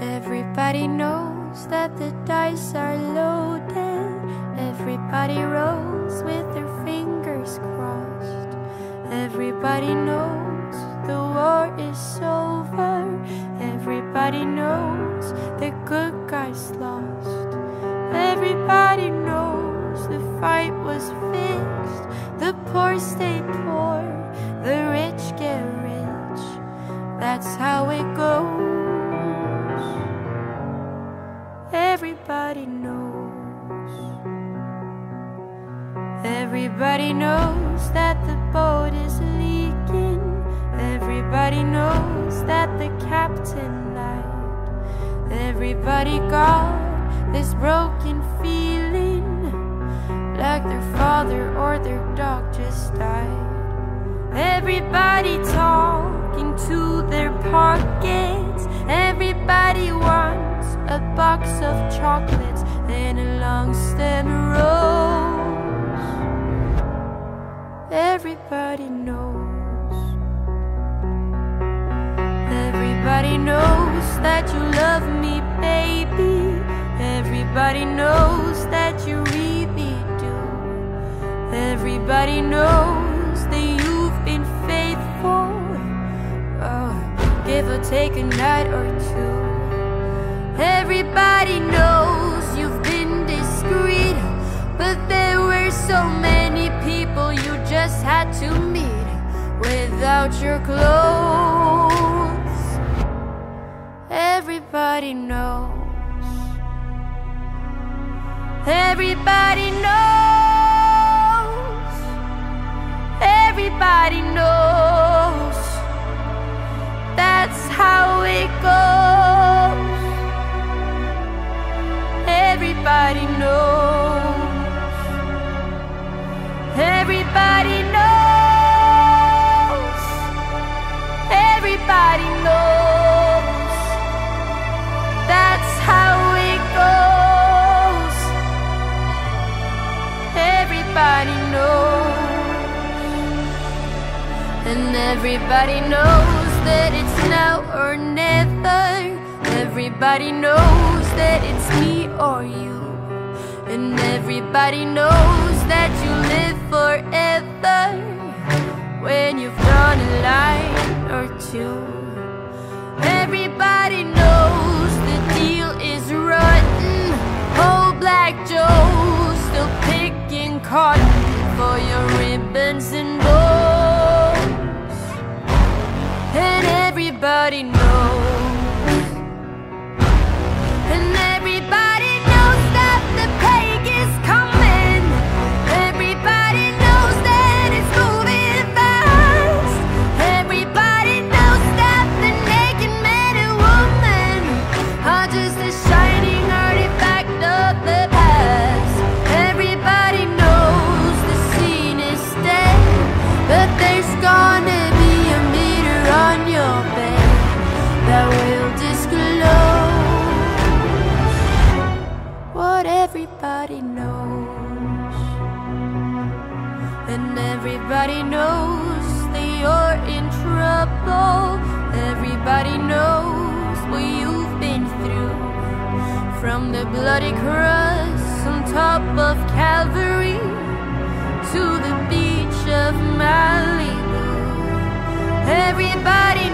Everybody knows that the dice are loaded. Everybody rolls with their fingers crossed. Everybody knows the war is over. Everybody knows the good guys lost. Everybody knows the fight was fixed. The poor stay poor, Everybody knows. Everybody knows that the boat is leaking. Everybody knows that the captain lied. Everybody got this broken feeling like their father or their dog just died. Everybody talking to their pockets. Everybody a box of chocolates and a long stem rose. Everybody knows. Everybody knows that you love me, baby. Everybody knows that you really do. Everybody knows that you've been faithful. Oh, give or take a night or two. Had to meet without your clothes. Everybody knows. Everybody knows. Everybody knows. That's how it goes. Everybody knows. Everybody knows. And everybody knows that it's now or never. Everybody knows that it's me or you. And everybody knows that you live forever when you've drawn a line or two. Everybody knows cotton for your ribbons and bows. And everybody knows. Everybody knows. And everybody knows that you're in trouble. Everybody knows what you've been through. From the bloody cross on top of Calvary to the beach of Malibu. Everybody